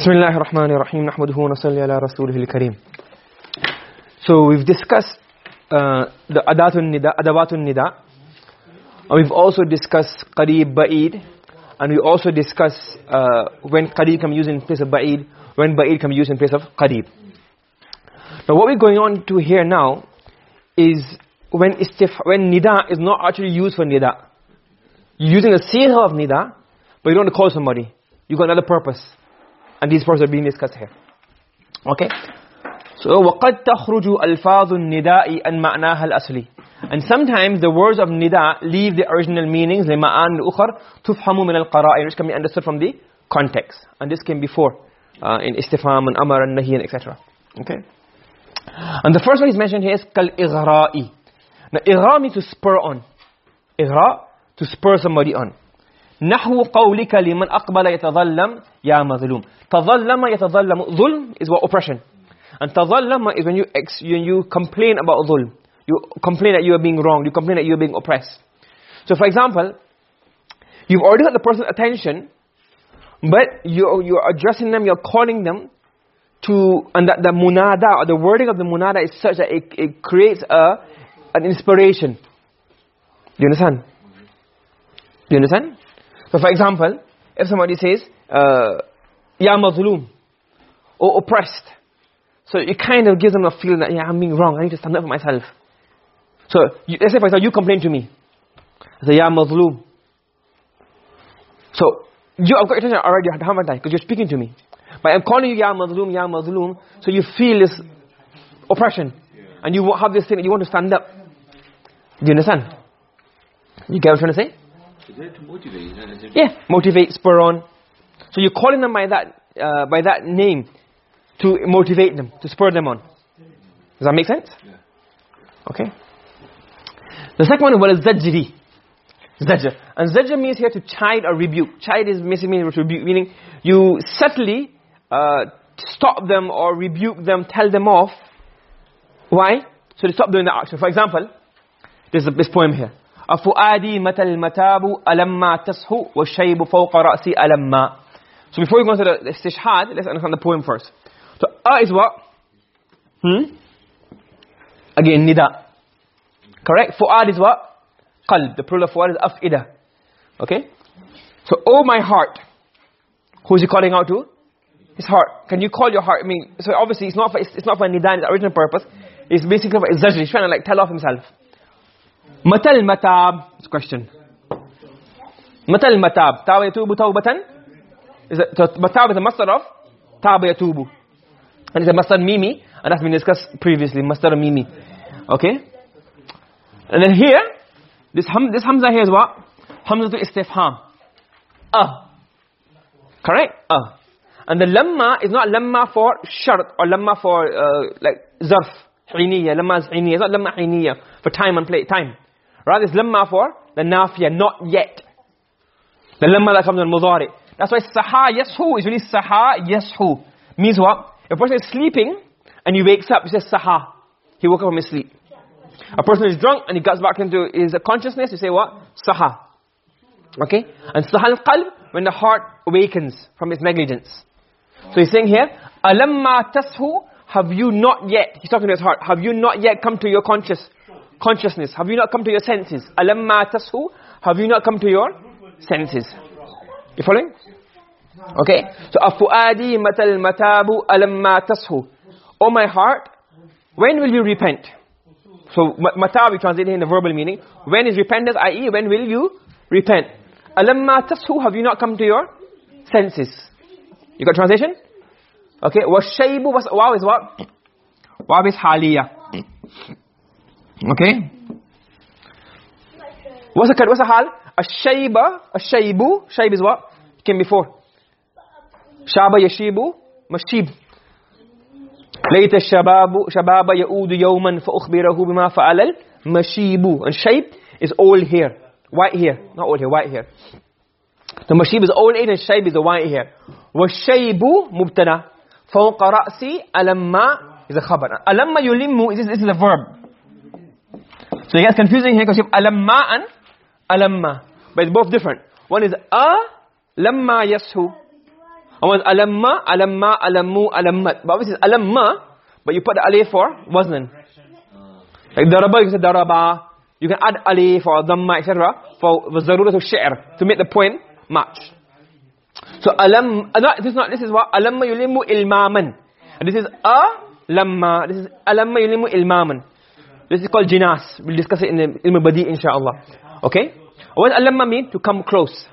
بسم الله الرحمن الرحيم نحمده ونصلي على رسوله الكريم So we've discussed uh, the adatun nida, adabatun nida. And we've also discussed qareeb, ba'id. And we also discussed uh, when qareeb can be used in place of ba'id, when ba'id can be used in place of qareeb. Now what we're going on to here now is when istif when nida is not actually used for nida. You're using a sigha of nida, but you don't want to call somebody. You've got another purpose. and these words are being discussed here okay so وَقَدْ تَخْرُجُ أَلْفَاظُ النِّدَاءِ أَنْ مَعْنَاهَا الْأَصْلِي And sometimes the words of nida leave the original meanings لِمَعَانِ الْأُخَرْ تُفْحَمُ مِنَ which can be understood from the context. And this came before uh, in istifham and amar and nahi and etc. Okay? And the first one is mentioned here is kal-ighra'i. Now, ighra means to spur on. Ighra, to spur somebody on. نحو قولك لمن أقبل يتظلم يا مظلوم تظلم يتظلم ظلم is what oppression and تظلم is when you ex, when you complain about ظلم you complain that you are being wronged you complain that you are being oppressed so for example you've already got the person's attention but you you're addressing them you're calling them to and that the munada or the wording of the munada is such that it, it creates a an inspiration do you understand do you understand So for example, if somebody says, uh, Ya mazloom, or oppressed, so it kind of gives them a feeling that, yeah, I'm being wrong, I need to stand up for myself. So, you, let's say for example, you complain to me. I say, Ya mazloom. So, you, I've got attention already, haven't? Because you're speaking to me. But I'm calling you Ya mazloom, Ya mazloom, so you feel this oppression. And you have this thing you want to stand up. Do you understand? You get what I'm trying to say? Is that to motivate? Is it? Yeah, motivate, spur on. So you're calling them by that uh, by that name to motivate them, to spur them on. Does that make sense? Yeah. Okay. The second one was zajri. Zajr. And zajr means here to chide or rebuke. Chide is basically means rebuke, meaning you subtly uh, stop them or rebuke them, tell them off. Why? So they stop doing the action. For example, there's this poem here. Afuadi matal matabu alamma tashu wa shaybu fawqa ra'si alamma. So before we go into the istishhad, let's understand the poem first. So a is what? Hmm? Again, nida. Correct? Fuad is what? Qalb. The plural of fuad is af'ida. Okay? So, oh my heart. Who is he calling out to? His heart. Can you call your heart? I mean, so obviously it's not for, it's, it's not for nida, its original purpose. It's basically for, it's. He's trying to like tell off himself. متى المتاب it's question. متى المتاب تاب يتوب توبة متاب is a of تاب يتوب and it's a masdar mimi. And that's been discussed previously. Masdar mimi. Okay? And then here this ham this hamza here is what? Hamza to istifham. Ah. Correct? Ah. And the lamma is not lamma for shart or lamma for uh, like zarf. Hiniya. Lamma is not lamma hiniya. For time and place time. Rather, it's lamma for the nafiya, not yet. The lamma that comes in mudari. That's why saha yashu is really saha yashu. Means what? A person is sleeping and he wakes up, he says saha. He woke up from his sleep. A person is drunk and he gets back into his consciousness, you say what? Saha. Okay? And saha al-qalb, when the heart awakens from its negligence. So he's saying here, alamma tashu, have you not yet, he's talking to his heart, have you not yet come to your conscious consciousness. Have you not come to your senses? Alamma tashu have you not come to your senses? You following? Okay. So afuadi matal matabu alamma tashu. Oh my heart when will you repent? So matab we in the verbal meaning. When is repentance i.e. when will you repent? Alamma tashu have you not come to your senses? You got translation? Okay. Washaybu was wow is what? Wow is haliya Okay? What's the what's the hal? Ash-shayba, ash-shaybu, shayb is what? Came before. Shaba yashibu, mashib. ليت الشباب شباب يعود يوما فأخبره بما فعل المشيب and shayb is old hair white hair not old hair white hair the mashib is old age and shayb is the white hair والشيب مبتدا فوق رأسي ألما is a khabar ألما يلم this, this is a verb So it gets confusing here because you have alamma and alamma. But it's both different. One is a lamma yashu. And was alamma, alamma, alammu, alammat. But obviously it's alamma, but you put the alif for waznan. Like daraba, you can say daraba. You can add alif or dhamma, etc. For the zarurat of shi'r, to make the point match. So alam, uh, no, this is not, this is what? Alamma yulimu ilmaman. And this is a lamma. This is alamma yulimu ilmaman This is called jinas. We'll discuss it in the ilm badi inshallah. Okay? What does alamma mean? To come close.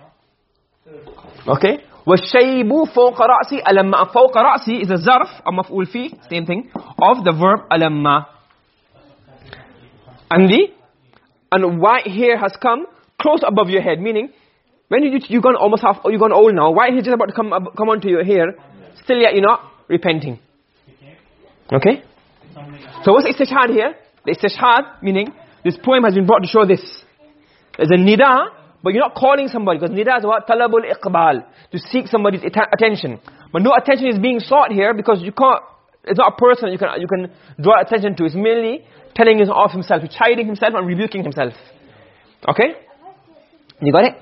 Okay? والشيب فوق رأسي ألما فوق رأسي is a zarf a مفعول فيه same thing of the verb ألما and the and white hair has come close above your head meaning when you you gone almost half you gone old now white hair just about to come come onto your hair still yet you're not repenting okay so what's istishhad here The istishhad meaning this poem has been brought to show this. There's a nida but you're not calling somebody because nida is what talabul iqbal to seek somebody's attention. But no attention is being sought here because you can't it's not a person you can you can draw attention to. It's merely telling of himself chiding himself and rebuking himself. Okay? You got it